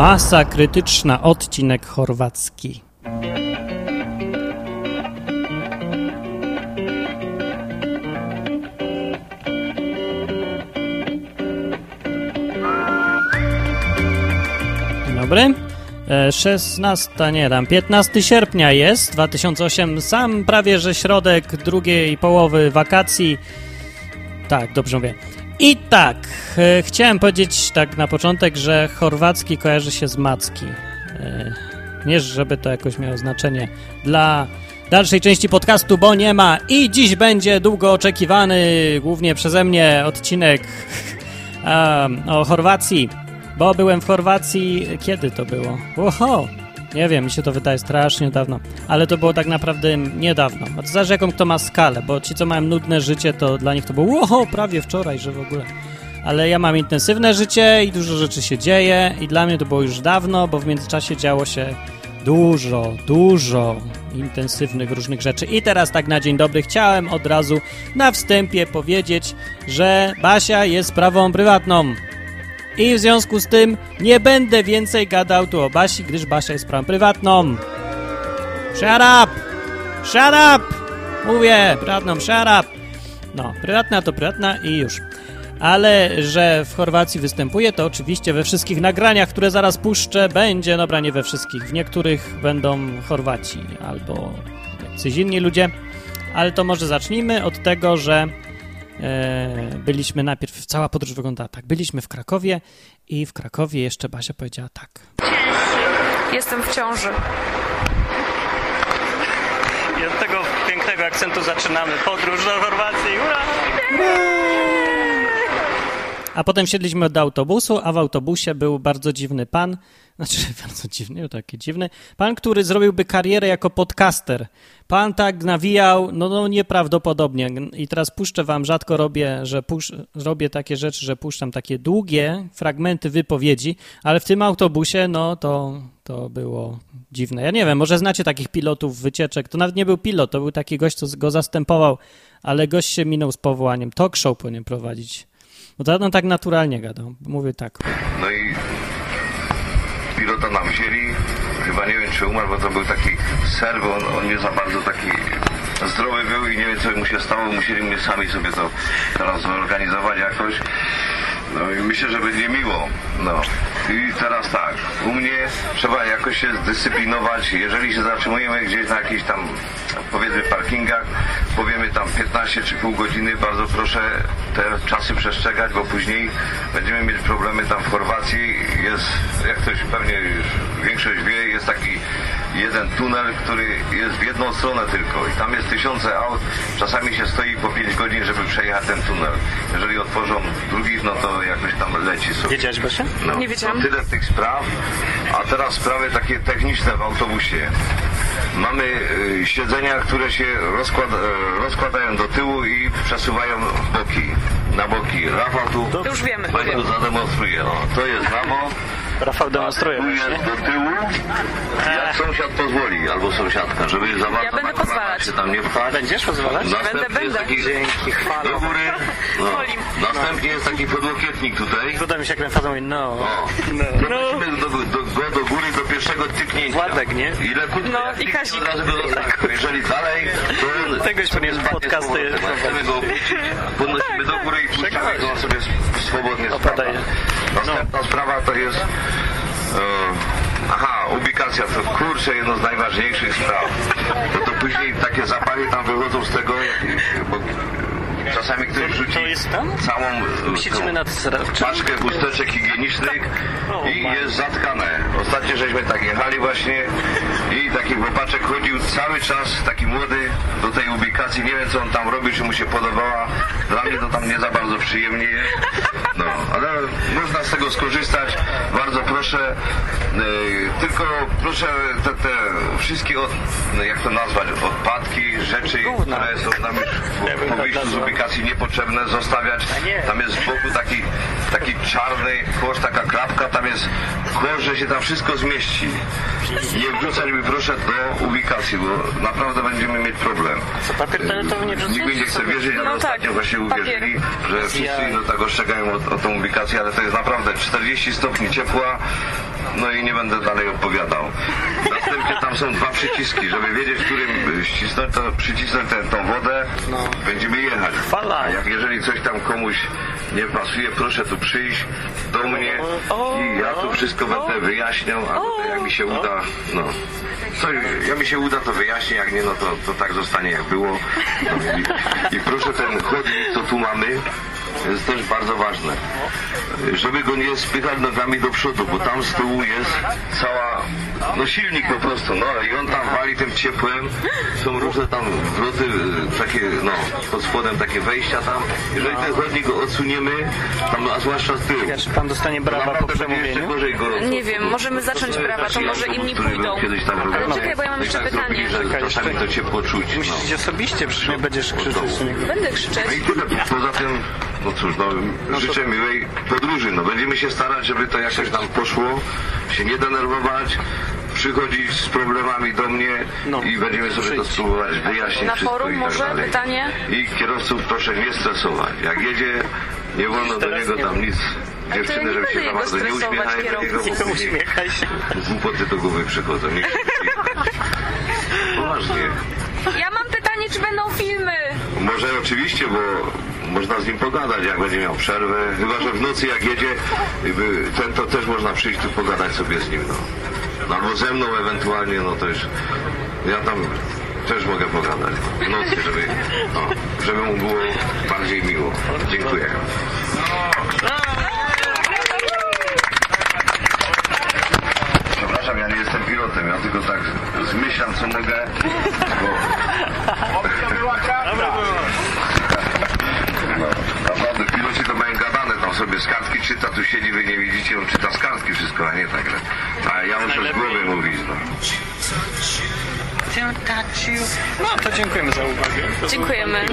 Masa krytyczna, odcinek chorwacki. Dzień dobry. E, 16, nie tam, 15 sierpnia jest 2008, sam prawie że środek drugiej połowy wakacji. Tak, dobrze mówię. I tak, e, chciałem powiedzieć tak na początek, że chorwacki kojarzy się z macki. E, nie, żeby to jakoś miało znaczenie dla dalszej części podcastu, bo nie ma. I dziś będzie długo oczekiwany, głównie przeze mnie, odcinek o Chorwacji. Bo byłem w Chorwacji, kiedy to było? Oho! Nie wiem, mi się to wydaje strasznie dawno, ale to było tak naprawdę niedawno. A to zależy jaką kto ma skalę, bo ci, co mają nudne życie, to dla nich to było oho, prawie wczoraj, że w ogóle. Ale ja mam intensywne życie i dużo rzeczy się dzieje i dla mnie to było już dawno, bo w międzyczasie działo się dużo, dużo intensywnych różnych rzeczy. I teraz tak na dzień dobry chciałem od razu na wstępie powiedzieć, że Basia jest sprawą prywatną. I w związku z tym nie będę więcej gadał tu o Basi, gdyż Basia jest sprawą prywatną. Shut up! Shut up! Mówię, prywatną, shut up! No, prywatna to prywatna i już. Ale, że w Chorwacji występuje, to oczywiście we wszystkich nagraniach, które zaraz puszczę, będzie, dobra, nie we wszystkich, w niektórych będą Chorwaci albo jacyś inni ludzie, ale to może zacznijmy od tego, że byliśmy najpierw, cała podróż wyglądała tak, byliśmy w Krakowie i w Krakowie jeszcze Basia powiedziała tak. Jestem w ciąży. I od tego pięknego akcentu zaczynamy podróż do Chorwacji. Ura! A potem wsiedliśmy do autobusu, a w autobusie był bardzo dziwny pan, znaczy bardzo dziwny, taki dziwny, pan, który zrobiłby karierę jako podcaster. Pan tak nawijał, no, no nieprawdopodobnie. I teraz puszczę wam, rzadko robię, że pusz, robię takie rzeczy, że puszczam takie długie fragmenty wypowiedzi, ale w tym autobusie, no to, to było dziwne. Ja nie wiem, może znacie takich pilotów wycieczek, to nawet nie był pilot, to był taki gość, co go zastępował, ale gość się minął z powołaniem. Talk show powinien prowadzić. Bo to on tak naturalnie gadał. Mówię tak. No i pilota nam wzięli, chyba nie wiem czy umarł, bo to był taki ser, bo on, on nie za bardzo taki zdrowy był i nie wiem co mu się stało, musieli mnie sami sobie to teraz zorganizować jakoś. No i myślę, że będzie miło. No. I teraz tak, u mnie trzeba jakoś się zdyscyplinować. Jeżeli się zatrzymujemy gdzieś na jakichś tam powiedzmy parkingach, powiemy tam 15 czy pół godziny, bardzo proszę te czasy przestrzegać, bo później będziemy mieć problemy tam w Chorwacji. Jest, jak ktoś pewnie już większość wie, jest taki jeden tunel, który jest w jedną stronę tylko i tam jest tysiące aut, czasami się stoi po 5 godzin, żeby przejechać ten tunel. Jeżeli otworzą drugi, no to jakoś tam leci sobie. Wiedziałeś, Basia? No, Nie wiedziałam. to Tyle tych spraw, a teraz sprawy takie techniczne w autobusie. Mamy y, siedzenia, które się rozkład, y, rozkładają do tyłu i przesuwają w boki, na boki. Rafał tu To już wiemy. Pani zademonstruje. No, to jest ramo, Rafał demonstruje właśnie. do tyłu, jak sąsiad pozwoli, albo sąsiadka, żeby za bardzo Ja będę na kolana pozwalać. się tam nie wpać. Będziesz pozwalać? Następnie Będę, będę. taki Dzięki, chwale. do góry, no. Następnie jest taki podłokietnik tutaj. Podoba mi się, jak ten facet mówi, no. O, Podnosimy do, do, do góry do pierwszego tyknięcia. Władek, nie? Ile krótko, No, i Kazik. od razu go zostawiamy. Jeżeli dalej, to... Powinien spadnie z podcasty powrotem. Chcemy go opuścić, podnosimy do góry i puszczamy go on sobie swobodnie. Opadaje. Następna sprawa to jest... E, aha, ubikacja to kurczę jedno z najważniejszych spraw. Bo to później takie zapachy tam wychodzą z tego, bo czasami ktoś rzuci całą e, tą- paczkę chusteczek higienicznych O, i jest zatkane. Ostatnio żeśmy tak jechali właśnie i taki chłopaczek chodził cały czas, taki młody, do tej ubikacji. Nie wiem co on tam robił, czy mu się podobała. Dla mnie to tam nie za bardzo przyjemnie jest. No, ale można z tego skorzystać. Bardzo proszę, e, tylko proszę te, te wszystkie, od, no, jak to nazwać, odpadki, rzeczy, które są już po wyjściu z ubikacji niepotrzebne, zostawiać. Tam jest z boku taki, taki czarny kosz, taka klapka, tam jest kosz, że się tam wszystko zmieści. Nie wrzucać mi proszę do ubikacji, bo naprawdę będziemy mieć problem. Co, papier toaletowy nie wrzucić? Nikt nie chce wierzyć, ale No tak, ostatnio właśnie papier. uwierzyli, że wszyscy Ja- no, tak ostrzegają o, o tą ubikację, ale to jest naprawdę 40 stopni ciepła, no i nie będę dalej opowiadał. Następnie tam są dwa przyciski, żeby wiedzieć, którym ścisnąć, to przycisnąć tę tą wodę, No. będziemy jechać. Fala. Jak jeżeli coś tam komuś nie pasuje, proszę tu przyjść do mnie i ja tu wszystko będę wyjaśniał, a potem jak mi się uda, no. Co, jak mi się uda, to wyjaśnię, jak nie, no to, to tak zostanie jak było. No, i, I proszę ten chodnik, co tu mamy, jest też bardzo ważne. Żeby go nie spychać nogami do przodu, bo tam z tyłu jest cała, no silnik po prostu, no i on tam wali tym ciepłem, są różne tam wroty, y, takie, no, pod spodem takie wejścia tam. Jeżeli ten chodnik go odsuniemy, tam, a zwłaszcza z tyłu, Czy pan dostanie to brawa po przemówieniu? gorzej gorąco. Nie wiem, możemy zacząć To brawa, to może inni pójdą. Kiedyś tam Ale czekaj, bo ja mam No jeszcze tak pytanie. zrobili, że Czekaj, czasami to ciepło czuć. Musisz no. osobiście, przecież nie będziesz krzyczeć niego. Będę No krzyczeć. i tyle. Poza tym, no cóż, no, życzę miłej podróży. No, będziemy się starać, żeby to jakoś nam poszło, się nie denerwować, przychodzić z problemami do mnie No, i będziemy sobie to spróbować wyjaśnić Na forum tak może dalej. pytanie? I kierowców proszę nie stresować. Jak jedzie, nie wolno do niego nie tam nic. to ja Dziewczyny, nie żeby się za bardzo nie uśmiechają kierowcy. później Uśmiechaj się. głupoty do głowy przychodzą. Nie Poważnie. Ja mam pytanie, czy będą filmy? Może oczywiście, bo można z nim pogadać, jak będzie miał przerwę. Chyba, że w nocy jak jedzie, ten to też można przyjść tu pogadać sobie z nim. No. No, albo ze mną ewentualnie, no to już ja tam też mogę pogadać. W nocy, żeby, no, żeby mu było bardziej miło. Dziękuję. Przepraszam, ja nie jestem pilotem, ja tylko tak zmyślam co mogę, bo No, naprawdę, piloci to mają gadane, tam sobie z kartki czyta, tu on czyta z kartki wszystko, a nie tak, że... A ja muszę z głowy mówić, no. No to dziękujemy za uwagę. To Dziękujemy.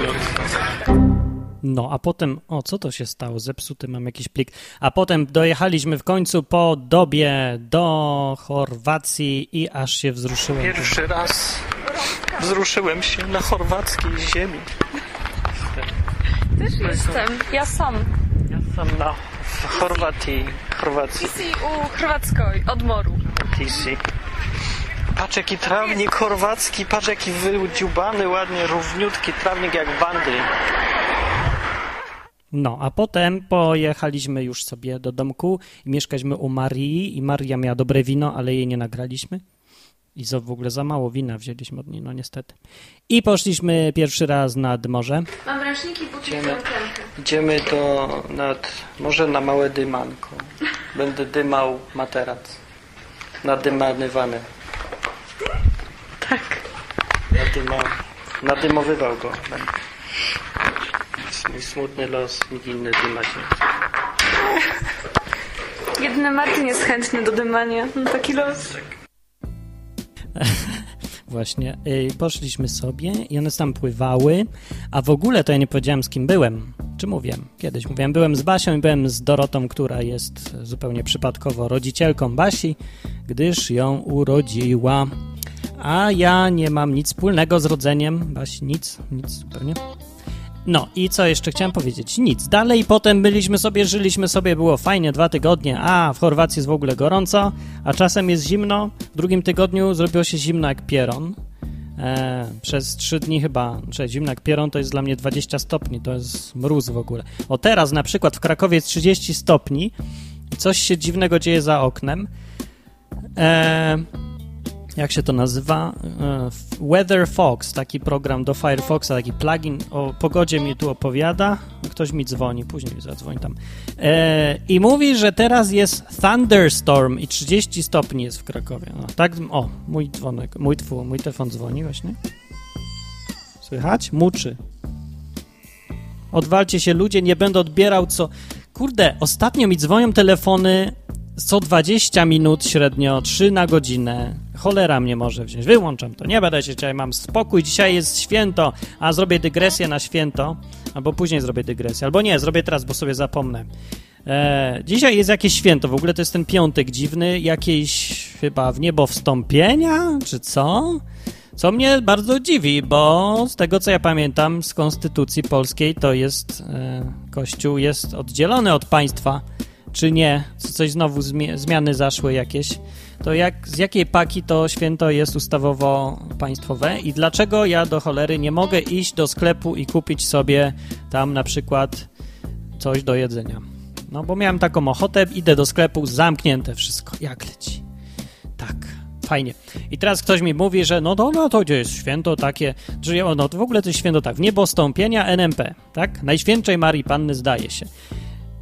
No, a potem, o, co to się stało? Zepsuty mam jakiś plik. A potem dojechaliśmy w końcu po dobie do Chorwacji i aż się wzruszyłem. Pierwszy raz wzruszyłem się na chorwackiej ziemi. Też jestem. Ja sam. Ja sam na w Chorwatii, Chorwacji, Isi u Chorwackiej, od moru. TC. Patrz jaki trawnik chorwacki, patrz jaki wydziubany, ładnie, równiutki trawnik jak bandy. No, a potem pojechaliśmy już sobie do domku i mieszkaliśmy u Marii i Maria miała dobre wino, ale jej nie nagraliśmy. I za, w ogóle za mało wina wzięliśmy od niej, no niestety. I poszliśmy pierwszy raz nad morze. Mam ręczniki, buty Idziemy. Idziemy do, nad, może na małe dymanko. Będę dymał materac. Nadymany wanę. Tak. Nadymał, nadymowywał go mój smutny los, nikt inny dymać nie. Jedyny Martin jest chętny do dymania. No taki los. Właśnie. Y, poszliśmy sobie i one tam pływały, a w ogóle to ja nie powiedziałem z kim byłem. Czy mówiłem? Kiedyś mówiłem. Byłem z Basią i byłem z Dorotą, która jest zupełnie przypadkowo rodzicielką Basi, gdyż ją urodziła. A ja nie mam nic wspólnego z rodzeniem Basi, nic, nic zupełnie. No i co jeszcze chciałem powiedzieć? Nic. Dalej potem byliśmy sobie, żyliśmy sobie, było fajnie, dwa tygodnie, a w Chorwacji jest w ogóle gorąco, a czasem jest zimno. W drugim tygodniu zrobiło się zimno jak pieron. E, przez trzy dni chyba, czy zimno jak pieron to jest dla mnie 20 stopni, to jest mróz w ogóle. O teraz na przykład w Krakowie jest 30 stopni i coś się dziwnego dzieje za oknem. E, jak się to nazywa? E, Weather Fox, taki program do Firefoxa, taki plugin o pogodzie mi tu opowiada. Ktoś mi dzwoni, później zadzwoni tam. E, I mówi, że teraz jest thunderstorm i 30 stopni jest w Krakowie. No, tak, o, mój dzwonek, mój, tfu, mój telefon dzwoni właśnie. Słychać? Muczy. Odwalcie się ludzie, nie będę odbierał co... Kurde, ostatnio mi dzwonią telefony co 20 minut średnio, 3 na godzinę. Cholera mnie może wziąć. Wyłączam to. Nie będę się dzisiaj, mam spokój. Dzisiaj jest święto, a zrobię dygresję na święto. Albo później zrobię dygresję. Albo nie, zrobię teraz, bo sobie zapomnę. E, dzisiaj jest jakieś święto. W ogóle to jest ten piątek dziwny. Jakieś chyba w niebo wstąpienia, czy co? Co mnie bardzo dziwi, bo z tego co ja pamiętam z konstytucji polskiej, to jest e, Kościół jest oddzielony od państwa czy nie, co coś znowu zmie zmiany zaszły jakieś, to jak, z jakiej paki to święto jest ustawowo państwowe i dlaczego ja do cholery nie mogę iść do sklepu i kupić sobie tam na przykład coś do jedzenia. No bo miałem taką ochotę, idę do sklepu, zamknięte wszystko, jak leci. Tak, fajnie. I teraz ktoś mi mówi, że no, no, no to gdzie jest święto takie, że no to w ogóle to jest święto tak, w niebo stąpienia NMP, tak? Najświętszej Marii Panny zdaje się.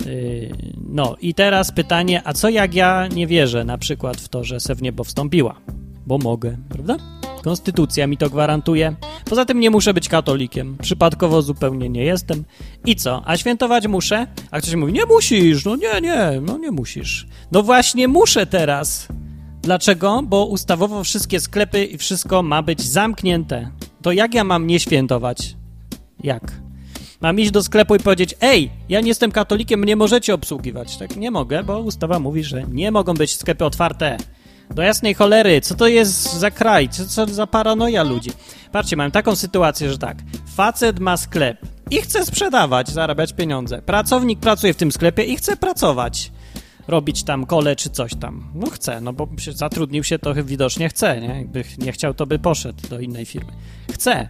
Yy, no i teraz pytanie, a co jak ja nie wierzę na przykład w to, że se w niebo wstąpiła? Bo mogę, prawda? Konstytucja mi to gwarantuje. Poza tym nie muszę być katolikiem. Przypadkowo zupełnie nie jestem. I co? A świętować muszę? A ktoś mówi, nie musisz, no nie, nie, no nie musisz. No właśnie muszę teraz. Dlaczego? Bo ustawowo wszystkie sklepy i wszystko ma być zamknięte. To jak ja mam nie świętować? Jak? Mam iść do sklepu i powiedzieć, ej, ja nie jestem katolikiem, nie możecie obsługiwać. Tak nie mogę, bo ustawa mówi, że nie mogą być sklepy otwarte. Do jasnej cholery, co to jest za kraj? Co, co za paranoja ludzi? Patrzcie, mam taką sytuację, że tak, facet ma sklep i chce sprzedawać, zarabiać pieniądze. Pracownik pracuje w tym sklepie i chce pracować. Robić tam kole czy coś tam. No chce, no bo zatrudnił się, to widocznie chce, nie? Jakby nie chciał, to by poszedł do innej firmy. Chce.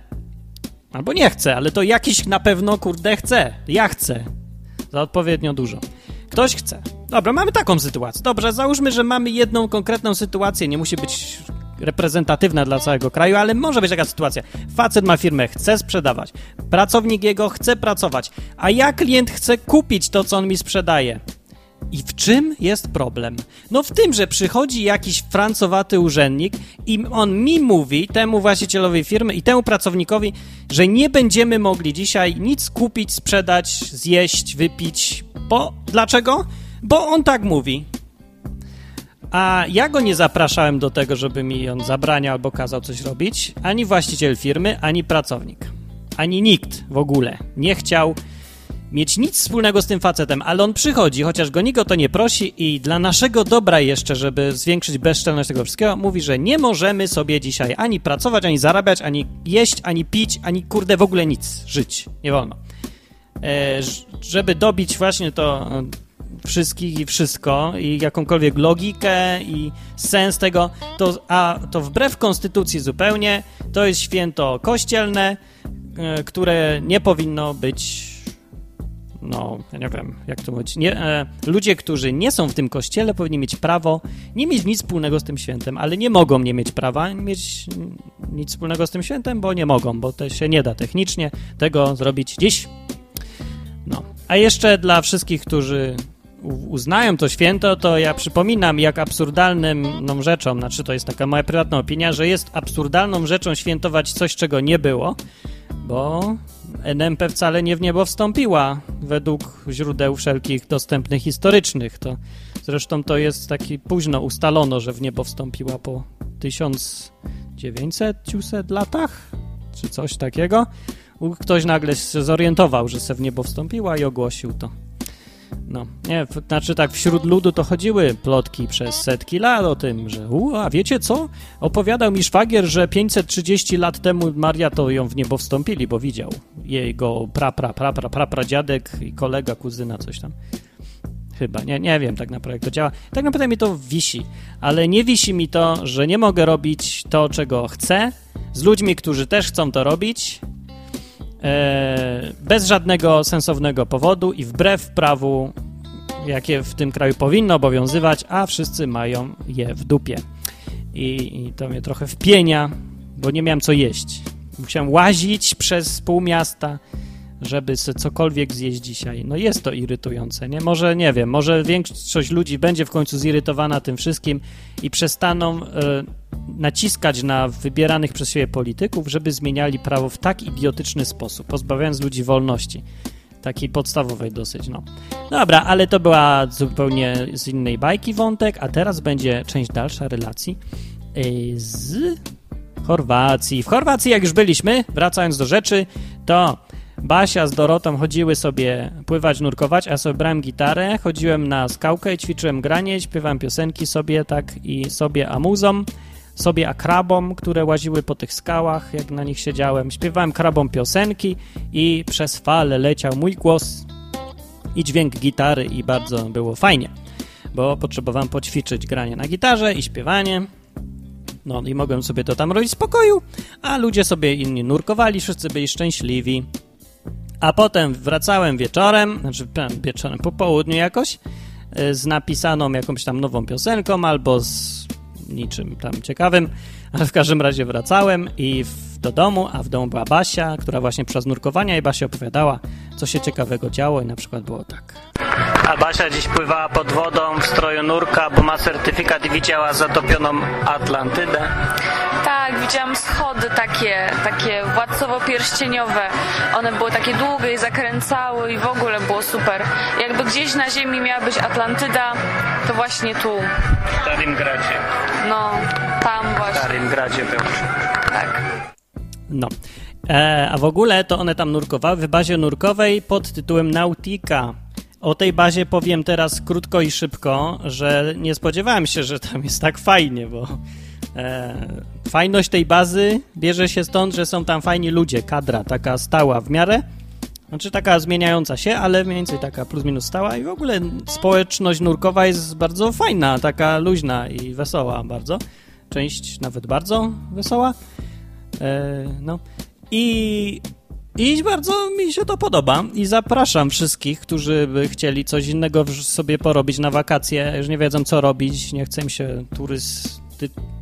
Albo nie chce, ale to jakiś na pewno, kurde, chce. Ja chcę. Za odpowiednio dużo. Ktoś chce. Dobra, mamy taką sytuację. Dobrze, załóżmy, że mamy jedną konkretną sytuację. Nie musi być reprezentatywna dla całego kraju, ale może być taka sytuacja. Facet ma firmę, chce sprzedawać. Pracownik jego chce pracować. A ja klient chce kupić to, co on mi sprzedaje. I w czym jest problem? No w tym, że przychodzi jakiś francowaty urzędnik i on mi mówi, temu właścicielowi firmy i temu pracownikowi, że nie będziemy mogli dzisiaj nic kupić, sprzedać, zjeść, wypić. Bo dlaczego? Bo on tak mówi. A ja go nie zapraszałem do tego, żeby mi on zabraniał albo kazał coś robić. Ani właściciel firmy, ani pracownik. Ani nikt w ogóle nie chciał mieć nic wspólnego z tym facetem, ale on przychodzi, chociaż go nikt o to nie prosi i dla naszego dobra jeszcze, żeby zwiększyć bezczelność tego wszystkiego, mówi, że nie możemy sobie dzisiaj ani pracować, ani zarabiać, ani jeść, ani pić, ani kurde w ogóle nic żyć. Nie wolno. E, żeby dobić właśnie to e, wszystkich i wszystko i jakąkolwiek logikę i sens tego, to, a to wbrew konstytucji zupełnie, to jest święto kościelne, e, które nie powinno być no, ja nie wiem, jak to mówić, nie, e, ludzie, którzy nie są w tym kościele, powinni mieć prawo nie mieć nic wspólnego z tym świętem, ale nie mogą nie mieć prawa mieć nic wspólnego z tym świętem, bo nie mogą, bo to się nie da technicznie tego zrobić dziś. No, a jeszcze dla wszystkich, którzy uznają to święto, to ja przypominam, jak absurdalną rzeczą, znaczy to jest taka moja prywatna opinia, że jest absurdalną rzeczą świętować coś, czego nie było, bo NMP wcale nie w niebo wstąpiła według źródeł wszelkich dostępnych historycznych. To, zresztą to jest taki późno ustalono, że w niebo wstąpiła po 1900 latach, czy coś takiego. Ktoś nagle się zorientował, że se w niebo wstąpiła i ogłosił to. No, nie, znaczy tak, wśród ludu to chodziły plotki przez setki lat o tym, że u, a wiecie co? Opowiadał mi szwagier, że 530 lat temu Maria to ją w niebo wstąpili, bo widział jego pra, pra, pra, pra, pra, pra dziadek i kolega, kuzyna, coś tam. Chyba, nie, nie wiem tak naprawdę jak to działa. Tak naprawdę mi to wisi, ale nie wisi mi to, że nie mogę robić to, czego chcę, z ludźmi, którzy też chcą to robić, bez żadnego sensownego powodu i wbrew prawu, jakie w tym kraju powinno obowiązywać, a wszyscy mają je w dupie. I, i to mnie trochę wpienia, bo nie miałem co jeść. Musiałem łazić przez pół miasta, żeby cokolwiek zjeść dzisiaj. No jest to irytujące, nie? Może, nie wiem, może większość ludzi będzie w końcu zirytowana tym wszystkim i przestaną y, naciskać na wybieranych przez siebie polityków, żeby zmieniali prawo w tak idiotyczny sposób, pozbawiając ludzi wolności. Takiej podstawowej dosyć, no. Dobra, ale to była zupełnie z innej bajki wątek, a teraz będzie część dalsza relacji y, z Chorwacji. W Chorwacji, jak już byliśmy, wracając do rzeczy, to Basia z Dorotą chodziły sobie pływać, nurkować, a sobie brałem gitarę, chodziłem na skałkę i ćwiczyłem granie, śpiewałem piosenki sobie tak i sobie amuzom, sobie akrabom, które łaziły po tych skałach, jak na nich siedziałem. Śpiewałem krabom piosenki i przez fale leciał mój głos i dźwięk gitary i bardzo było fajnie, bo potrzebowałem poćwiczyć granie na gitarze i śpiewanie. No i mogłem sobie to tam robić w spokoju, a ludzie sobie inni nurkowali, wszyscy byli szczęśliwi. A potem wracałem wieczorem, znaczy wieczorem po południu jakoś, y, z napisaną jakąś tam nową piosenką albo z niczym tam ciekawym, ale w każdym razie wracałem i w, do domu, a w domu była Basia, która właśnie przez nurkowania i Basia opowiadała, co się ciekawego działo i na przykład było tak. A Basia dziś pływała pod wodą w stroju nurka, bo ma certyfikat i widziała zatopioną Atlantydę. Tak, widziałam schody takie, takie władcowo-pierścieniowe. One były takie długie i zakręcały i w ogóle było super. Jakby gdzieś na ziemi miała być Atlantyda, to właśnie tu. W Stalingradzie. No, tam W właśnie. Stalingradzie był. Tak. No. E, a w ogóle to one tam nurkowały w bazie nurkowej pod tytułem Nautica. O tej bazie powiem teraz krótko i szybko, że nie spodziewałem się, że tam jest tak fajnie, bo fajność tej bazy bierze się stąd, że są tam fajni ludzie, kadra taka stała w miarę. Znaczy taka zmieniająca się, ale mniej więcej taka plus minus stała i w ogóle społeczność nurkowa jest bardzo fajna, taka luźna i wesoła bardzo. Część nawet bardzo wesoła. E, no i, i bardzo mi się to podoba i zapraszam wszystkich, którzy by chcieli coś innego sobie porobić na wakacje, już nie wiedzą co robić, nie chcę im się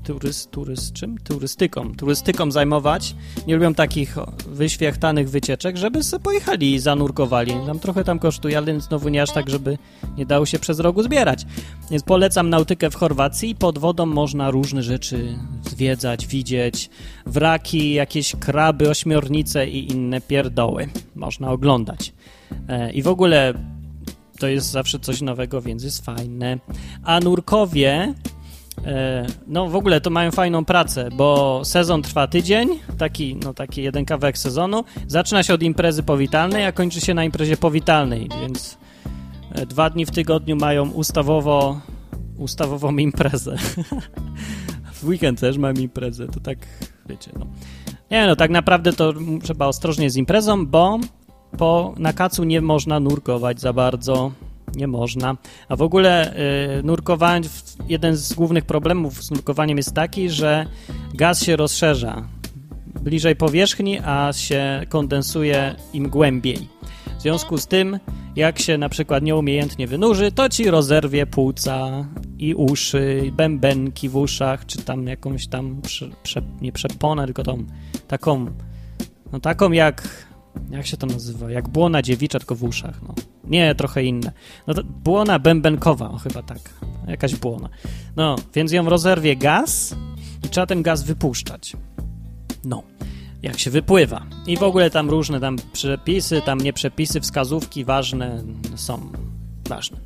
turysty, turys, czym? turystyką, turystyką zajmować, nie lubią takich wyświechtanych wycieczek, żeby sobie pojechali i zanurkowali. Tam trochę tam kosztuje, ale znowu nie aż tak, żeby nie dało się przez rogu zbierać. Więc polecam nautykę w Chorwacji. Pod wodą można różne rzeczy zwiedzać, widzieć. Wraki, jakieś kraby, ośmiornice i inne pierdoły. Można oglądać. E, I w ogóle to jest zawsze coś nowego, więc jest fajne. A nurkowie, no w ogóle to mają fajną pracę, bo sezon trwa tydzień, taki, no taki jeden kawałek sezonu. Zaczyna się od imprezy powitalnej, a kończy się na imprezie powitalnej, więc e, dwa dni w tygodniu mają ustawowo, ustawową imprezę. w weekend też mam imprezę, to tak, wiecie, no. Nie no, tak naprawdę to trzeba ostrożnie z imprezą, bo po na kacu nie można nurkować za bardzo. Nie można. A w ogóle y, nurkowanie, jeden z głównych problemów z nurkowaniem jest taki, że gaz się rozszerza bliżej powierzchni, a się kondensuje im głębiej. W związku z tym, jak się na przykład nieumiejętnie wynurzy, to ci rozerwie płuca i uszy, i bębenki w uszach, czy tam jakąś tam, prze, prze, nie przeponę, tylko tą taką, no taką jak, jak się to nazywa, jak błona dziewicza, tylko w uszach, no. Nie, trochę inne. No to błona bębenkowa, o chyba tak, jakaś błona. No, więc ją rozerwie gaz i trzeba ten gaz wypuszczać. No, jak się wypływa. I w ogóle tam różne tam przepisy, tam nie przepisy, wskazówki ważne są ważne.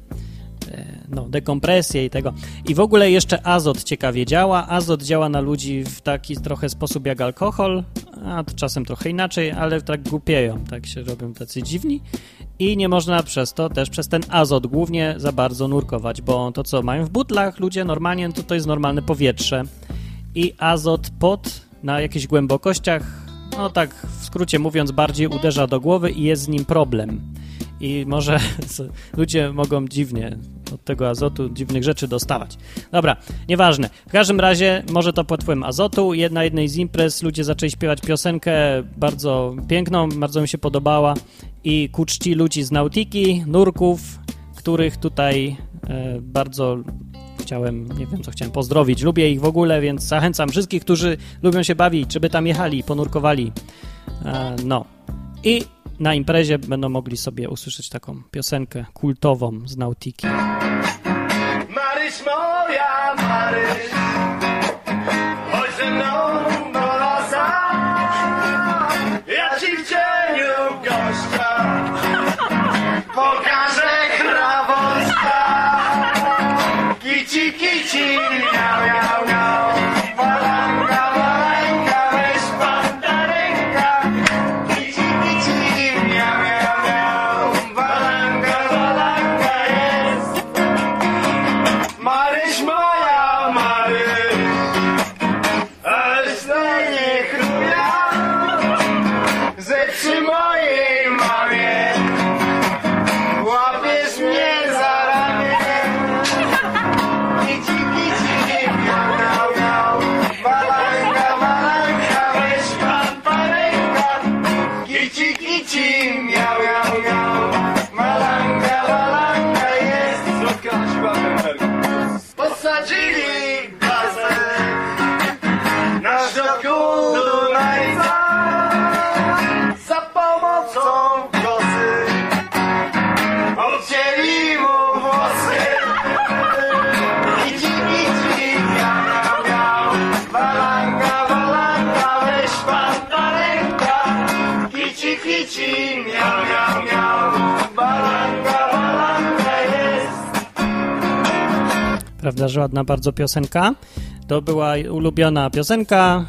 E, No, dekompresję i tego. I w ogóle jeszcze azot ciekawie działa. Azot działa na ludzi w taki trochę sposób jak alkohol, a to czasem trochę inaczej, ale tak głupieją, tak się robią tacy dziwni. I nie można przez to też, przez ten azot głównie za bardzo nurkować, bo to co mają w butlach ludzie normalnie, to to jest normalne powietrze. I azot pod na jakichś głębokościach, no tak w skrócie mówiąc, bardziej uderza do głowy i jest z nim problem. I może ludzie mogą dziwnie od tego azotu dziwnych rzeczy dostawać. Dobra, nieważne. W każdym razie, może to pod wpływem azotu. Na jednej z imprez ludzie zaczęli śpiewać piosenkę bardzo piękną, bardzo mi się podobała i ku czci ludzi z Nautiki, nurków, których tutaj e, bardzo chciałem, nie wiem co chciałem pozdrowić, lubię ich w ogóle, więc zachęcam wszystkich, którzy lubią się bawić, żeby tam jechali, ponurkowali. E, no. I na imprezie będą mogli sobie usłyszeć taką piosenkę kultową z Nautiki. Maryś moja, Maryś, chodź ze mną do lasa. Ja ci w cieniu gościa pokażę krawążka. Kici, kici, Że ładna bardzo piosenka. To była ulubiona piosenka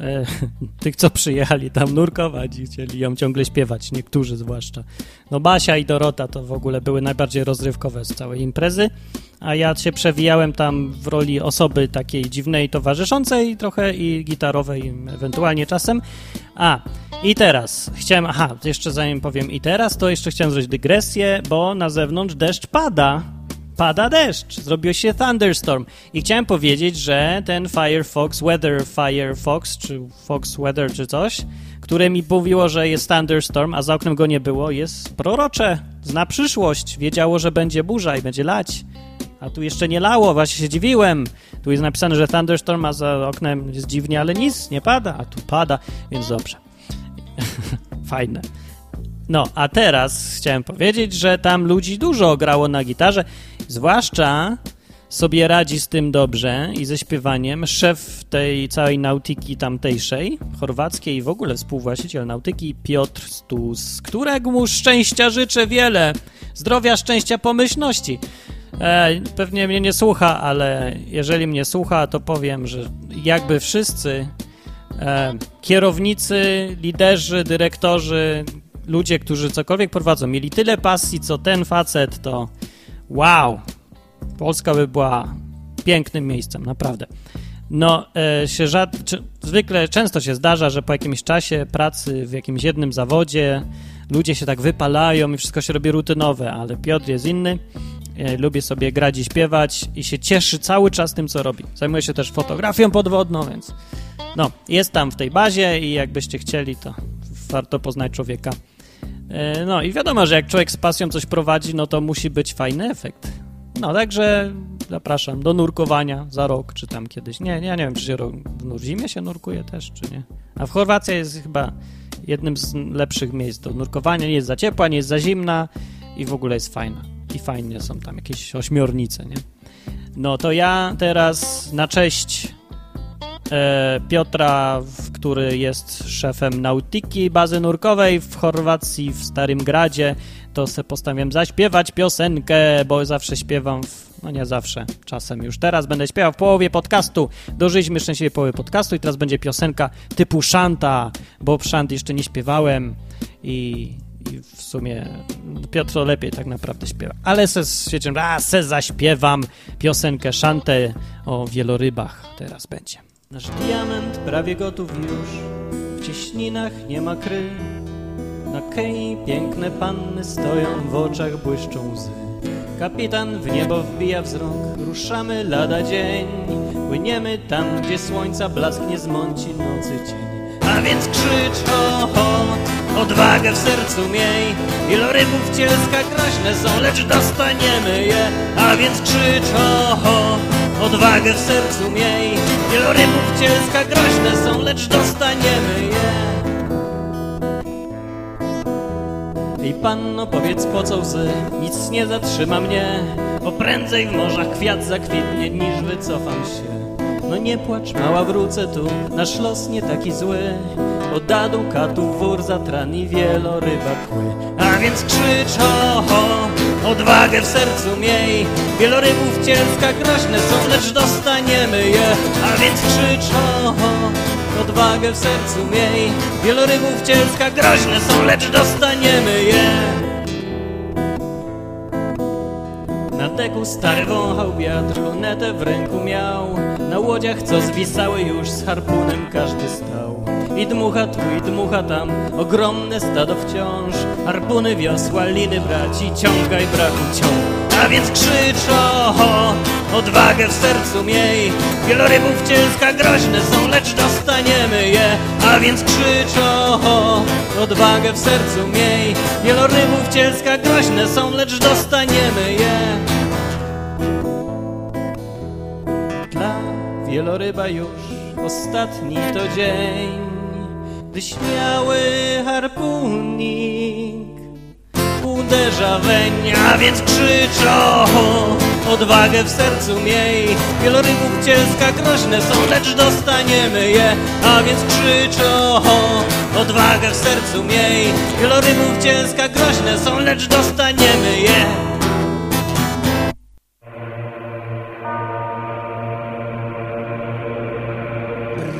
e, tych, co przyjechali tam nurkować i chcieli ją ciągle śpiewać, niektórzy zwłaszcza. No Basia i Dorota to w ogóle były najbardziej rozrywkowe z całej imprezy, a ja się przewijałem tam w roli osoby takiej dziwnej towarzyszącej trochę i gitarowej ewentualnie czasem. A, i teraz chciałem, aha, jeszcze zanim powiem i teraz, to jeszcze chciałem zrobić dygresję, bo na zewnątrz deszcz pada pada deszcz, zrobił się thunderstorm. I chciałem powiedzieć, że ten Firefox, Weather Firefox, czy Fox Weather, czy coś, które mi mówiło, że jest thunderstorm, a za oknem go nie było, jest prorocze, zna przyszłość, wiedziało, że będzie burza i będzie lać. A tu jeszcze nie lało, właśnie się dziwiłem. Tu jest napisane, że thunderstorm, a za oknem jest dziwnie, ale nic, nie pada, a tu pada, więc dobrze. Fajne. No, a teraz chciałem powiedzieć, że tam ludzi dużo grało na gitarze, zwłaszcza sobie radzi z tym dobrze i ze śpiewaniem szef tej całej nautiki tamtejszej, chorwackiej i w ogóle współwłaściciel nautyki Piotr Stus, którego mu szczęścia życzę wiele, zdrowia, szczęścia, pomyślności. E, pewnie mnie nie słucha, ale jeżeli mnie słucha, to powiem, że jakby wszyscy e, kierownicy, liderzy, dyrektorzy, ludzie, którzy cokolwiek prowadzą, mieli tyle pasji, co ten facet, to wow, Polska by była pięknym miejscem, naprawdę. No, e, się rzad... zwykle często się zdarza, że po jakimś czasie pracy w jakimś jednym zawodzie ludzie się tak wypalają i wszystko się robi rutynowe, ale Piotr jest inny. E, lubi sobie grać i śpiewać i się cieszy cały czas tym, co robi. Zajmuje się też fotografią podwodną, więc no, jest tam w tej bazie i jakbyście chcieli, to warto poznać człowieka. E, No i wiadomo, że jak człowiek z pasją coś prowadzi, no to musi być fajny efekt. No także zapraszam do nurkowania za rok, czy tam kiedyś. Nie, ja nie wiem, czy się w zimie się nurkuje też, czy nie. A w Chorwacji jest chyba jednym z lepszych miejsc do nurkowania. Nie jest za ciepła, nie jest za zimna i w ogóle jest fajna. I fajnie są tam jakieś ośmiornice, nie? No to ja teraz na cześć Piotra, w- który jest szefem Nautiki, bazy nurkowej w Chorwacji, w Starym Gradzie, to se postanowiłem zaśpiewać piosenkę, bo zawsze śpiewam, w, no nie zawsze, czasem już teraz będę śpiewał w połowie podcastu. Dożyliśmy szczęśliwie połowy podcastu i teraz będzie piosenka typu szanta, bo szant jeszcze nie śpiewałem i, i w sumie Piotr lepiej tak naprawdę śpiewa. Ale se stwierdziłem, a se zaśpiewam piosenkę szantę o wielorybach teraz będzie. Nasz diament prawie gotów już, w cieśninach nie ma kry. Na kei piękne panny stoją, w oczach błyszczą łzy. Kapitan w niebo wbija wzrok, ruszamy lada dzień. Płyniemy tam, gdzie słońca blask nie zmąci nocy cień. A więc krzycz ho, ho, odwagę w sercu miej. Wielorybów cielska groźne są, lecz dostaniemy je. A więc krzycz ho, ho, odwagę w sercu miej. Wielorybów cielska groźne są, lecz dostaniemy je. Ej panno, powiedz po co łzy, nic nie zatrzyma mnie, bo prędzej w morzach kwiat zakwitnie, niż wycofam się. No nie płacz, mała, wrócę tu, nasz los nie taki zły, bo dadu katów wór zatran i wieloryba. A więc krzycz ho, ho, odwagę w sercu miej, wielorybów cielska groźne są, lecz dostaniemy je. A więc krzycz ho, ho, Odwagę w sercu miej. Wielorybów cielska groźne są, lecz dostaniemy je. Na deku stary wąchał wiatr, lunetę w ręku miał. Na łodziach, co zwisały już z harpunem każdy stał I dmucha tu, i dmucha tam, ogromne stado wciąż. Harpuny, wiosła, liny braci, ciągaj brachu ciąg. A więc krzycz oho, odwagę w sercu miej. Wielorybów cielska groźne są, lecz dostaniemy je. A więc krzycz oho, odwagę w sercu miej. Wielorybów cielska groźne są, lecz dostaniemy je. Dla wieloryba już ostatni to dzień wyśmiały harpunik. Uderza a więc krzyczą. Odwagę w sercu miej, wielorybów cielska groźne są, lecz dostaniemy je. A więc krzyczą. Odwagę w sercu miej, wielorybów cielska groźne są, lecz dostaniemy je.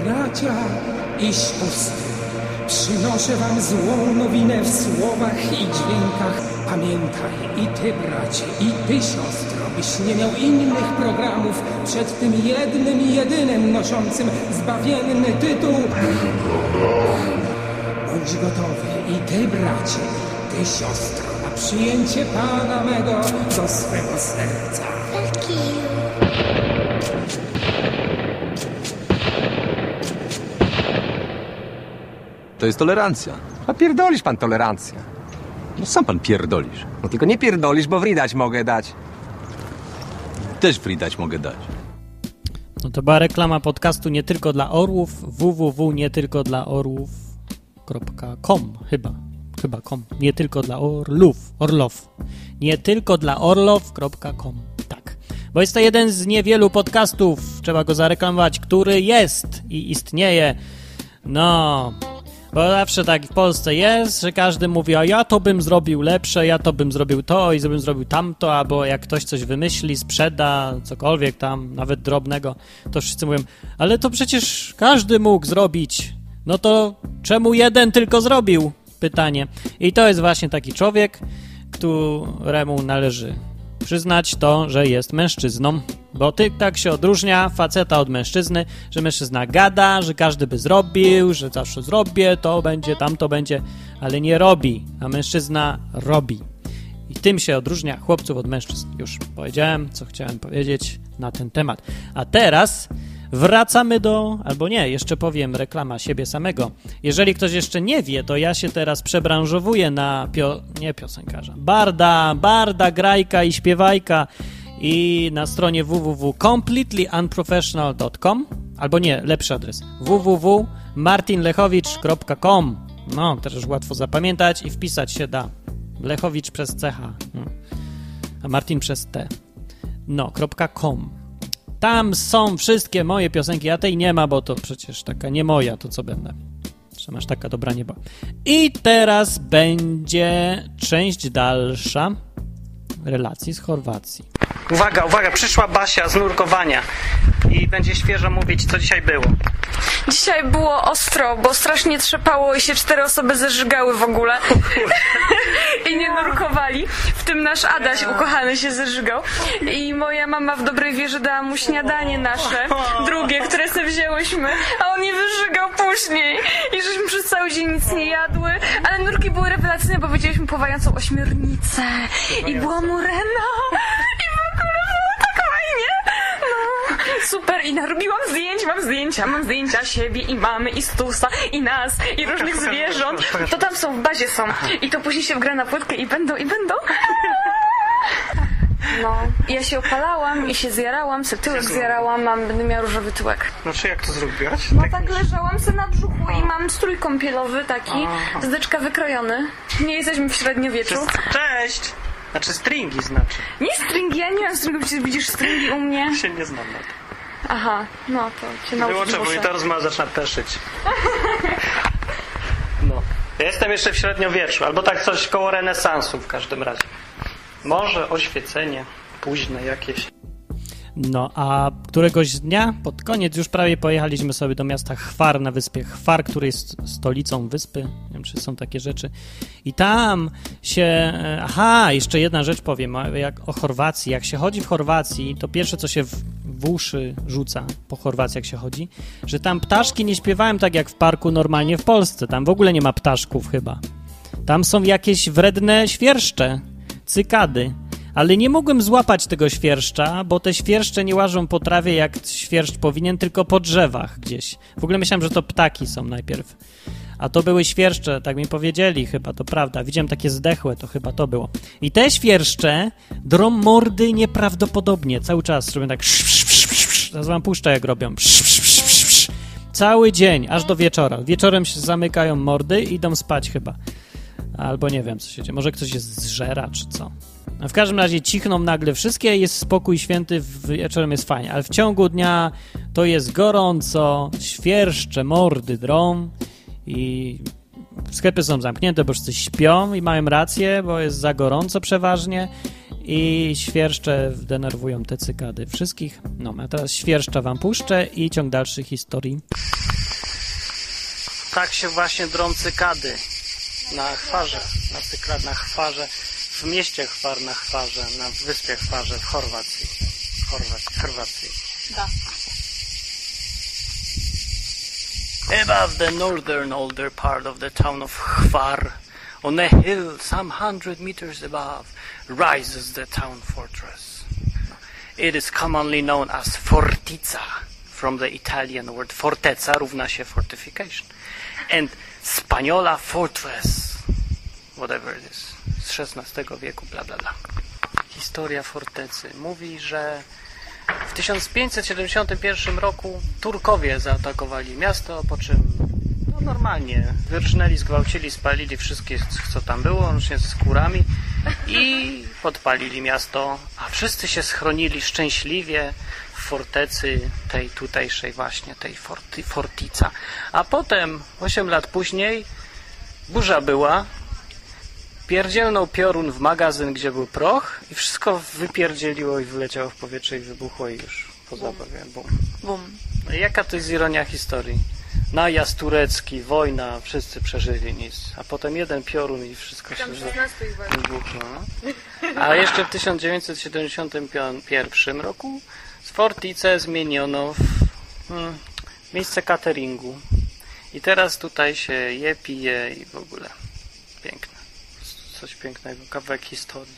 Bracia i siostry Przynoszę wam złą nowinę w słowach i dźwiękach. Pamiętaj, i ty bracie, i ty siostro, byś nie miał innych programów przed tym jednym i jedynym noszącym zbawienny tytuł. Bądź gotowy, i ty bracie, i ty siostro, na przyjęcie Pana mego do swego serca. To jest tolerancja. A pierdolisz pan tolerancję. No sam pan pierdolisz. No tylko nie pierdolisz, bo wridać mogę dać. Też free dać mogę dać. No to była reklama podcastu nie tylko dla orłów, www nie tylko dla orłów.com chyba. Chyba com. Nie tylko dla orlów. Orlow. Nie tylko dla orlow.com. Tak. Bo jest to jeden z niewielu podcastów, trzeba go zareklamować, który jest i istnieje. No, bo zawsze tak w Polsce jest, że każdy mówi, a ja to bym zrobił lepsze, ja to bym zrobił to i bym zrobił tamto, albo jak ktoś coś wymyśli, sprzeda, cokolwiek tam, nawet drobnego, to wszyscy mówią, ale to przecież każdy mógł zrobić. No to czemu jeden tylko zrobił? Pytanie. I to jest właśnie taki człowiek, któremu należy przyznać to, że jest mężczyzną, bo ty tak się odróżnia faceta od mężczyzny, że mężczyzna gada, że każdy by zrobił, że zawsze zrobię, to będzie, tamto będzie, ale nie robi, a mężczyzna robi. I tym się odróżnia chłopców od mężczyzn. Już powiedziałem, co chciałem powiedzieć na ten temat. A teraz wracamy do, albo nie, jeszcze powiem reklama siebie samego. Jeżeli ktoś jeszcze nie wie, to ja się teraz przebranżowuję na, pio, nie piosenkarza, barda, barda, grajka i śpiewajka i na stronie www.completelyunprofessional.com albo nie, lepszy adres www.martinlechowicz.com no, też łatwo zapamiętać i wpisać się da. Lechowicz przez CH, no. a Martin przez T. No, .com. Tam są wszystkie moje piosenki, a tej nie ma, bo to przecież taka nie moja, to co będę. Że masz taka dobra nieba. I teraz będzie część dalsza relacji z Chorwacji. Uwaga, uwaga, przyszła Basia z nurkowania i będzie świeżo mówić, co dzisiaj było. Dzisiaj było ostro, bo strasznie trzepało i się cztery osoby zeżygały w ogóle. I nie nurkowali. W tym nasz Adaś ukochany się zeżygał. I moja mama w dobrej wierze dała mu śniadanie nasze, drugie, które sobie wzięłyśmy, a on je wyżygał później. I żeśmy przez cały dzień nic nie jadły. Ale nurki były rewelacyjne, bo widzieliśmy pływającą ośmiornicę. I była morena. Super. I narobiłam zdjęć, mam zdjęcia, mam zdjęcia siebie i mamy, i Stusa, i nas, i różnych zwierząt. To tam są, w bazie są. I to później się wgra na płytkę i będą, i będą. No, ja się opalałam i się zjarałam, se tyłek zjarałam, mam, będę miała różowy tyłek. Znaczy, jak to zrobiłaś? No tak leżałam se na brzuchu i mam strój kąpielowy taki, z deczka wykrojony. Nie jesteśmy w średniowieczu. Cześć! Znaczy stringi znaczy. Nie stringi, ja nie mam stringów, widzisz stringi u mnie? Się nie znam na to. Aha, no to cię nauczyć Wyłączę, ta rozmowa zaczyna peszyć. No. Ja jestem jeszcze w średniowieczu, albo tak coś koło renesansu w każdym razie. Może oświecenie późne jakieś. No, a któregoś dnia, pod koniec już prawie pojechaliśmy sobie do miasta Chwar na wyspie Chwar, który jest stolicą wyspy. Nie wiem, czy są takie rzeczy. I tam się... e, Aha, jeszcze jedna rzecz powiem jak o Chorwacji. Jak się chodzi w Chorwacji, to pierwsze, co się w, w uszy rzuca po Chorwacji, jak się chodzi, że tam ptaszki nie śpiewają tak jak w parku normalnie w Polsce. Tam w ogóle nie ma ptaszków chyba. Tam są jakieś wredne świerszcze, cykady. Ale nie mogłem złapać tego świerszcza, bo te świerszcze nie łażą po trawie jak świerszcz powinien, tylko po drzewach gdzieś. W ogóle myślałem, że to ptaki są najpierw. A to były świerszcze, tak mi powiedzieli chyba, to prawda. Widziałem takie zdechłe, to chyba to było. I te świerszcze drą mordy nieprawdopodobnie. Cały czas robią tak sz, sz, sz, sz, sz. Zaraz wam puszczę jak robią. Cały dzień, aż do wieczora. Wieczorem się zamykają mordy i idą spać chyba. Albo nie wiem, co się dzieje. Może ktoś jest zżera, czy co. A w każdym razie cichną nagle wszystkie, jest spokój święty, wieczorem jest fajnie, ale w ciągu dnia to jest gorąco, świerszcze, mordy drą i sklepy są zamknięte, bo wszyscy śpią i mają rację, bo jest za gorąco przeważnie i świerszcze denerwują te cykady wszystkich. No, a teraz świerszcza wam puszczę i ciąg dalszy historii. tak się właśnie drą cykady na chwarze, na cyklad, na chwarze, w mieście Chwar na chwarze, na wyspie Chwarze w Chorwacji. Chorwacji, Chorwacji. Da. Above the northern older part of the town of Chvar, on a hill some hundred meters above, rises the town fortress. It is commonly known as Fortica, from the Italian word fortezza równa się fortification, and Spaniola fortress, whatever it is, z XVI wieku, bla bla bla. Historia fortecy mówi, że w 1571 roku Turkowie zaatakowali miasto, po czym no normalnie wyrżnęli, zgwałcili, spalili wszystkie, co tam było, łącznie z kurami i podpalili miasto, a wszyscy się schronili szczęśliwie w fortecy tej tutejszej właśnie, tej forty, fortica. A potem, 8 lat później, burza była, pierdzielnął piorun w magazyn, gdzie był proch i wszystko wypierdzieliło i wyleciało w powietrze i wybuchło i już po zabawie. Bum. Bum. No Jaka to jest ironia historii? Najazd turecki, wojna, wszyscy przeżyli nic. A potem jeden piorun i wszystko się wybuchło. no. A jeszcze w 1971 roku z Fortice zmieniono w hmm, miejsce cateringu. I teraz tutaj się je, pije i w ogóle. Coś pięknego, kawałek historii.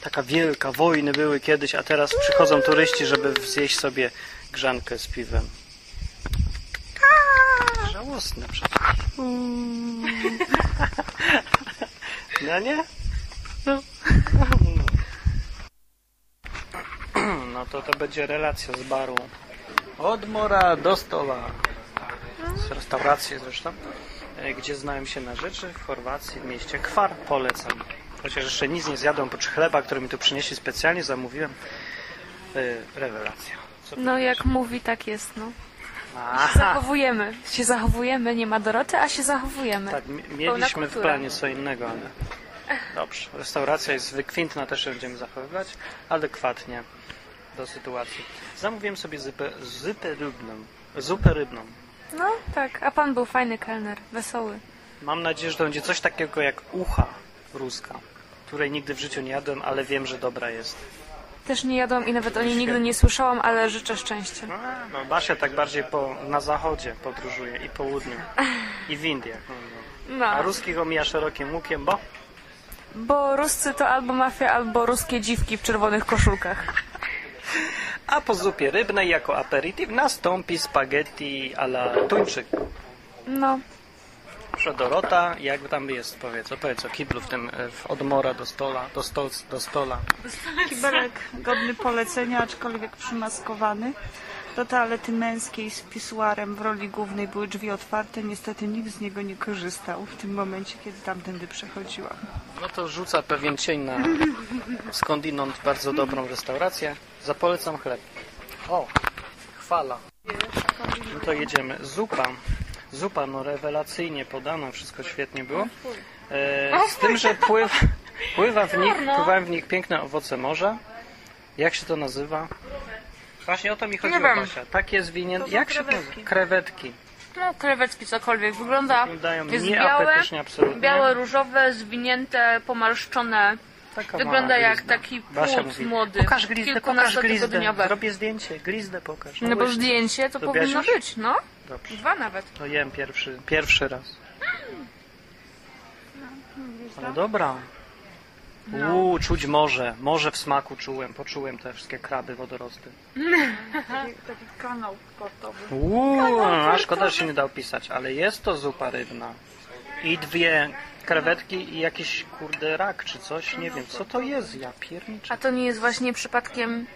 Taka wielka, wojny były kiedyś, a teraz przychodzą turyści, żeby zjeść sobie grzankę z piwem. Żałosne przecież. No nie? No. No to to będzie relacja z baru. Od mora do stoła. Z restauracji zresztą, gdzie znałem się na rzeczy w Chorwacji, w mieście Kwar. Polecam. Chociaż jeszcze nic nie zjadłem, oprócz chleba, który mi tu przynieśli specjalnie, zamówiłem. E, Rewelacja. Co No jak mówi, tak jest, no. Aha. Zachowujemy. Się zachowujemy, nie ma Doroty, a się zachowujemy. Tak, mieliśmy w planie co innego, ale dobrze. Restauracja jest wykwintna, też się będziemy zachowywać adekwatnie do sytuacji. Zamówiłem sobie zupę, zupę rybną. Zupę rybną. No tak, a pan był fajny kelner, wesoły. Mam nadzieję, że to będzie coś takiego jak ucha ruska, której nigdy w życiu nie jadłem, ale wiem, że dobra jest. Też nie jadłam i nawet o niej nigdy nie słyszałam, ale życzę szczęścia. A, No, Basia tak bardziej po, na zachodzie podróżuje i południu, i w Indiach. No, no. A No, ruskich omija szerokim łukiem, bo bo Ruscy to albo mafia, albo ruskie dziwki w czerwonych koszulkach. A po zupie rybnej jako aperitif nastąpi spaghetti a la tuńczyk. No, Proszę Dorota, jak tam jest, powiedz, opowiedz o kiblu w tym, e, w od mora do stola, do, stol, do stola. Kibelek godny polecenia, aczkolwiek przymaskowany. Do toalety męskiej z pisuarem w roli głównej były drzwi otwarte. Niestety nikt z niego nie korzystał w tym momencie, kiedy tamtędy przechodziłam. No to rzuca pewien cień na skądinąd bardzo dobrą restaurację. Zapolecam chleb. O, chwala. No to jedziemy. Zupa. Zupa, no rewelacyjnie podana, wszystko świetnie było. E, z tym, że pływ, pływa w nich, pływają w nich piękne owoce morza. Jak się to nazywa? Właśnie o to mi chodziło, wiem. Basia. Takie zwinięte. Jak się to nazywa? Krewetki. no krewetki cokolwiek. Wygląda, Wyglądają jest nieapetycznie białe, absolutnie. białe, różowe, zwinięte, pomarszczone. Taka Wygląda mała jak taki Basia płód mówi, młody, Pokaż glizdę, pokaż glizdę. Zrobię zdjęcie, glizdę pokaż. No bo łyżkę. zdjęcie to Lubiłaś powinno już? być, no. Dobrze. Dwa nawet. To jem pierwszy, pierwszy raz. Ale dobra. No. Uuu, czuć morze. Morze w smaku czułem. Poczułem te wszystkie kraby, wodorosty. Taki kanał sportowy. Uuu, a szkoda, że się nie da opisać, ale jest to zupa rybna. I dwie krewetki i jakiś kurde rak czy coś, nie wiem, co to jest, ja pierniczę. A to nie jest właśnie przypadkiem...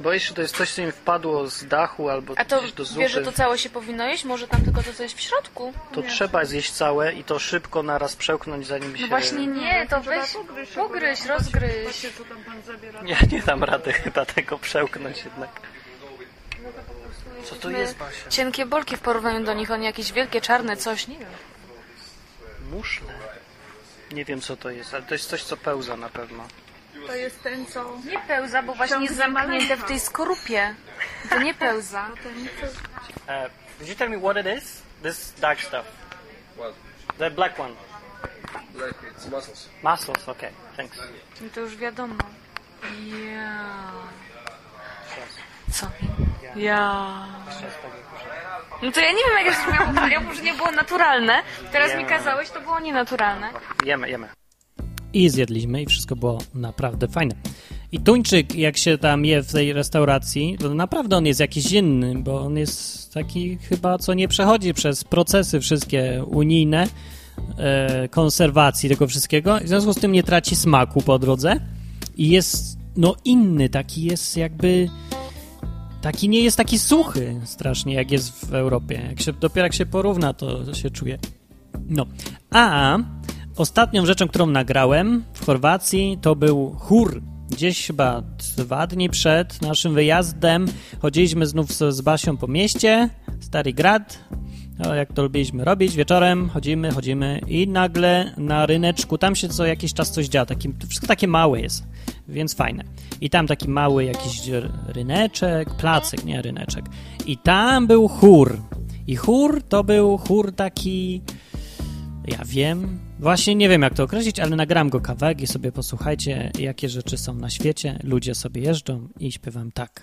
Boję się, to jest coś, co im wpadło z dachu albo A to gdzieś do zupy. wiesz, że to całe się powinno jeść? Może tam tylko to, co jest w środku? To trzeba zjeść całe i to szybko naraz przełknąć, zanim się... No właśnie nie, to weź, pogryź, rozgryź. Patrzcie, co tam pan zabiera. Nie, nie dam rady chyba tego przełknąć jednak. Co to jest, Basia? Cienkie bolki w porównaniu do nich, oni jakieś wielkie, czarne coś, nie wiem. Muszle. Nie wiem, co to jest, ale to jest coś, co pełza na pewno. To jest ten, co... Nie pełza, bo właśnie jest zamknięte w tej skorupie. To nie pełza. Uh, did you tell me what it is? This dark stuff. What? The black one. Like it's muscles. Muscles, okay, thanks. No To już wiadomo. Ja. Co? Ja. No to ja nie wiem, jak ja zrobiłam poprawnie, bo że nie było naturalne. Teraz mi kazałeś, to było nienaturalne. Jemy, jemy. I zjedliśmy i wszystko było naprawdę fajne. I tuńczyk, jak się tam je w tej restauracji, to naprawdę on jest jakiś inny, bo on jest taki chyba, co nie przechodzi przez procesy wszystkie unijne e, konserwacji tego wszystkiego. W związku z tym nie traci smaku po drodze i jest no inny, taki jest jakby taki nie jest taki suchy strasznie, jak jest w Europie. Jak się, dopiero jak się porówna, to się czuje. No, a ostatnią rzeczą, którą nagrałem w Chorwacji, to był chór. Gdzieś chyba dwa dni przed naszym wyjazdem chodziliśmy znów z, z Basią po mieście, Stary Grad, no, jak to lubiliśmy robić, wieczorem chodzimy, chodzimy i nagle na ryneczku, tam się co jakiś czas coś dzieje, taki, to wszystko takie małe jest, więc fajne. I tam taki mały jakiś ryneczek, placek, nie ryneczek. I tam był chór. I chór to był chór taki, ja wiem, właśnie nie wiem jak to określić, ale nagram go kawałek i sobie posłuchajcie, jakie rzeczy są na świecie. Ludzie sobie jeżdżą i śpiewam tak.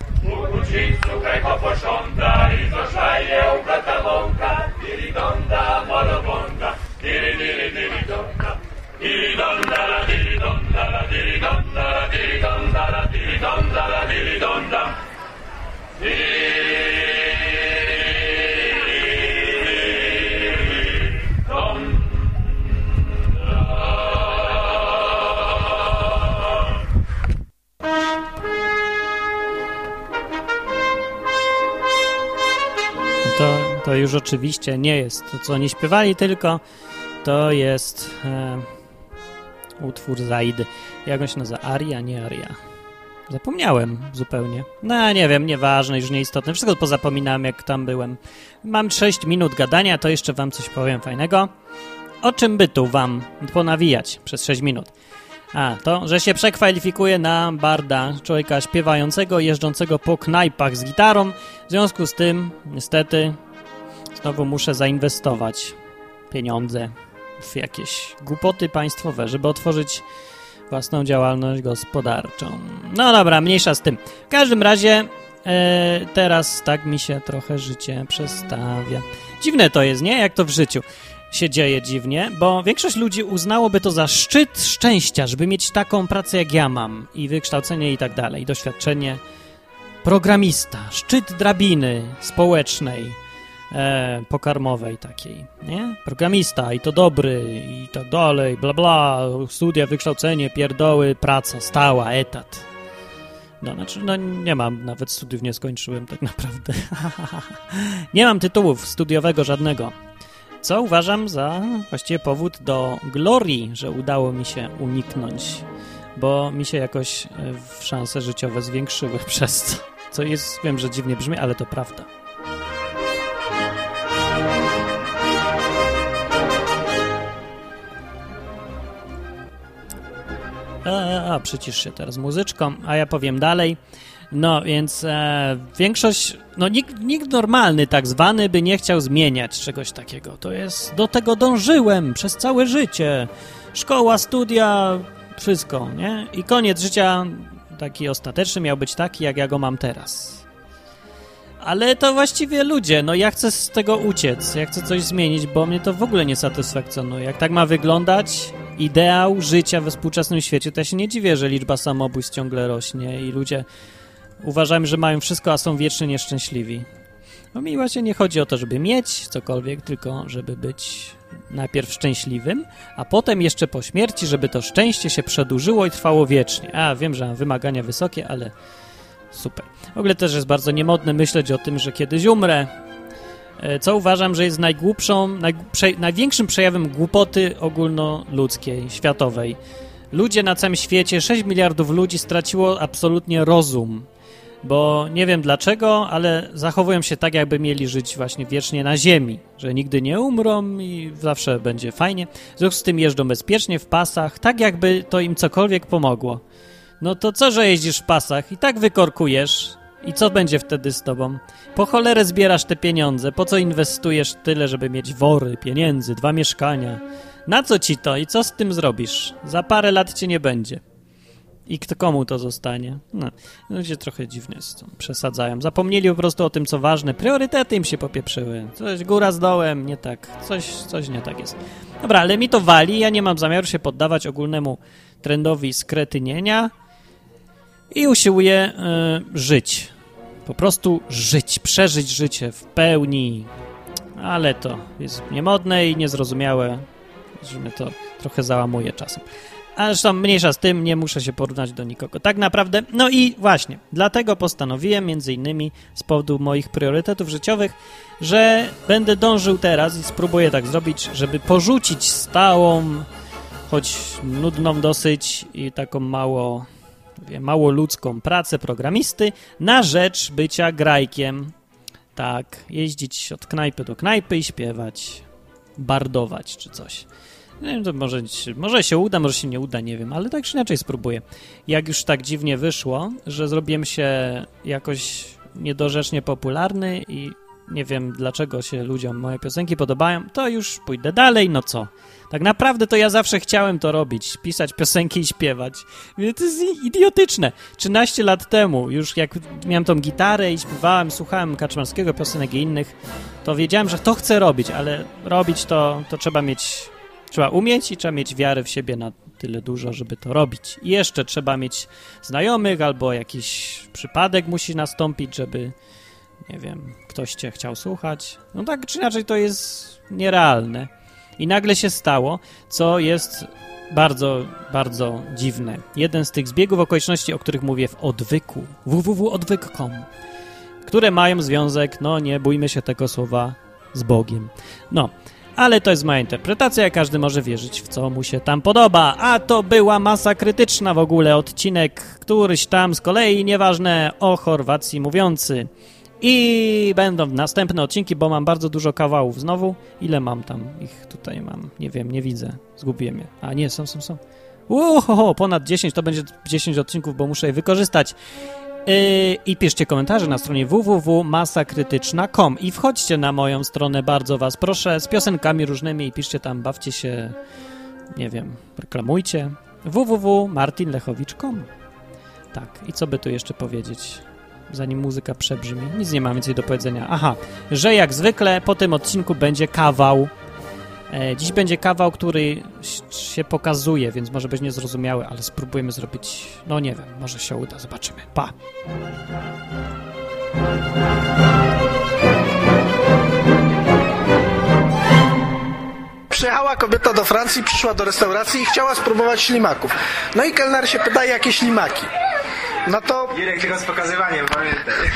To już oczywiście nie jest to, co oni śpiewali, tylko to jest e, utwór Zaidy. Jak on się nazywa? Aria, nie Aria. Zapomniałem zupełnie. No, nie wiem, nieważne, już nieistotne. Wszystko pozapominałem, jak tam byłem. Mam 6 minut gadania, to jeszcze wam coś powiem fajnego. O czym by tu wam ponawijać przez 6 minut? A, to, że się przekwalifikuje na barda, człowieka śpiewającego, jeżdżącego po knajpach z gitarą. W związku z tym, niestety, znowu muszę zainwestować pieniądze w jakieś głupoty państwowe, żeby otworzyć własną działalność gospodarczą. No dobra, mniejsza z tym. W każdym razie e, teraz tak mi się trochę życie przestawia. Dziwne to jest, nie? Jak to w życiu się dzieje dziwnie, bo większość ludzi uznałoby to za szczyt szczęścia, żeby mieć taką pracę jak ja mam i wykształcenie i tak dalej, doświadczenie programista, szczyt drabiny społecznej, e, pokarmowej takiej, nie? Programista i to dobry i tak dalej, bla bla, studia, wykształcenie, pierdoły, praca stała, etat. No, znaczy, no nie mam, nawet studiów nie skończyłem tak naprawdę. nie mam tytułów studiowego żadnego. Co uważam za właściwie powód do glorii, że udało mi się uniknąć, bo mi się jakoś e, szanse życiowe zwiększyły przez to. Co jest, wiem, że dziwnie brzmi, ale to prawda. A, a, przycisz się teraz muzyczką, a ja powiem dalej. No, więc e, większość, no nikt, nikt normalny tak zwany by nie chciał zmieniać czegoś takiego. To jest, do tego dążyłem przez całe życie. Szkoła, studia, wszystko, nie? I koniec życia taki ostateczny miał być taki, jak ja go mam teraz. Ale to właściwie ludzie, no ja chcę z tego uciec, ja chcę coś zmienić, bo mnie to w ogóle nie satysfakcjonuje. Jak tak ma wyglądać ideał życia we współczesnym świecie, to ja się nie dziwię, że liczba samobójstw ciągle rośnie i ludzie uważają, że mają wszystko, a są wiecznie nieszczęśliwi. No mi właśnie nie chodzi o to, żeby mieć cokolwiek, tylko żeby być najpierw szczęśliwym, a potem jeszcze po śmierci, żeby to szczęście się przedłużyło i trwało wiecznie. A, wiem, że mam wymagania wysokie, ale super. W ogóle też jest bardzo niemodne myśleć o tym, że kiedyś umrę, e, co uważam, że jest najgłupszą, naj, prze, największym przejawem głupoty ogólnoludzkiej, światowej. Ludzie na całym świecie, 6 miliardów ludzi straciło absolutnie rozum, bo nie wiem dlaczego, ale zachowują się tak, jakby mieli żyć właśnie wiecznie na ziemi, że nigdy nie umrą i zawsze będzie fajnie. W związku z tym jeżdżą bezpiecznie w pasach, tak jakby to im cokolwiek pomogło. No to co, że jeździsz w pasach i tak wykorkujesz I co będzie wtedy z tobą? Po cholerę zbierasz te pieniądze, po co inwestujesz tyle, żeby mieć wory, pieniędzy, dwa mieszkania? Na co ci to i co z tym zrobisz? Za parę lat cię nie będzie. I kto komu to zostanie? No, ludzie trochę dziwnie tym przesadzają. Zapomnieli po prostu o tym, co ważne. Priorytety im się popieprzyły. Coś góra z dołem, nie tak. Coś, coś nie tak jest. Dobra, ale mi to wali. Ja nie mam zamiaru się poddawać ogólnemu trendowi skretynienia i usiłuję y, żyć. Po prostu żyć, przeżyć życie w pełni. Ale to jest niemodne i niezrozumiałe, że mnie to trochę załamuje czasem. A zresztą mniejsza z tym, nie muszę się porównać do nikogo. Tak naprawdę, no i właśnie, dlatego postanowiłem, między innymi z powodu moich priorytetów życiowych, że będę dążył teraz i spróbuję tak zrobić, żeby porzucić stałą, choć nudną dosyć i taką mało, mało ludzką pracę programisty na rzecz bycia grajkiem. Tak, jeździć od knajpy do knajpy i śpiewać, bardować czy coś. Nie wiem, to może, może się uda, może się nie uda, nie wiem, ale tak czy inaczej spróbuję. Jak już tak dziwnie wyszło, że zrobiłem się jakoś niedorzecznie popularny i nie wiem dlaczego się ludziom moje piosenki podobają, to już pójdę dalej, no co? Tak naprawdę to ja zawsze chciałem to robić, pisać piosenki i śpiewać. To jest idiotyczne. 13 lat temu, już jak miałem tą gitarę i śpiewałem, słuchałem Kaczmarskiego, piosenek i innych, to wiedziałem, że to chcę robić, ale robić to, to trzeba mieć Trzeba umieć i trzeba mieć wiarę w siebie na tyle dużo, żeby to robić. I jeszcze trzeba mieć znajomych albo jakiś przypadek musi nastąpić, żeby, nie wiem, ktoś cię chciał słuchać. No tak czy inaczej to jest nierealne. I nagle się stało, co jest bardzo, bardzo dziwne. Jeden z tych zbiegów okoliczności, o których mówię w odwyku, www.odwyk.com, które mają związek, no nie bójmy się tego słowa, z Bogiem. No, ale to jest moja interpretacja, każdy może wierzyć w co mu się tam podoba. A to była masa krytyczna w ogóle, odcinek któryś tam z kolei, nieważne, o Chorwacji mówiący. I będą następne odcinki, bo mam bardzo dużo kawałów znowu. Ile mam tam? Ich tutaj mam, nie wiem, nie widzę. Zgubiłem je. A nie, są, są, są. Uhoho, ponad 10, to będzie 10 odcinków, bo muszę je wykorzystać. Yy, I piszcie komentarze na stronie www.masakrytyczna.com i wchodźcie na moją stronę, bardzo was proszę, z piosenkami różnymi i piszcie tam, bawcie się, nie wiem, reklamujcie. www.martinlechowicz.com Tak, i co by tu jeszcze powiedzieć, zanim muzyka przebrzmi? Nic nie mam więcej do powiedzenia. Aha, że jak zwykle po tym odcinku będzie kawał. E, dziś będzie kawał, który się pokazuje, więc może być niezrozumiały, ale spróbujemy zrobić, no nie wiem, może się uda, zobaczymy. Pa! Przyjechała kobieta do Francji, przyszła do restauracji i chciała spróbować ślimaków. No i kelner się pyta, jakie ślimaki. No to... Irek, tylko z pokazywaniem, pamiętaj.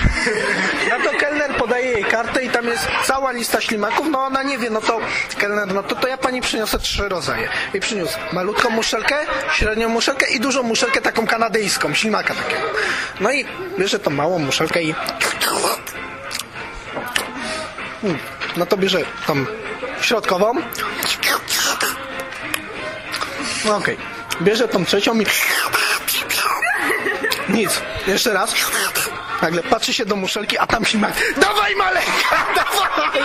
No to kelner podaje jej kartę i tam jest cała lista ślimaków, no ona nie wie, no to kelner, no to, to ja pani przyniosę trzy rodzaje. I przyniósł malutką muszelkę, średnią muszelkę i dużą muszelkę taką kanadyjską, ślimaka takiego. No i bierze tą małą muszelkę i... Hmm, No to bierze tą środkową. No okej. Bierze tą trzecią i... Nic. Jeszcze raz. Nagle patrzy się do muszelki, a tam ślimak. Dawaj maleńka, dawaj!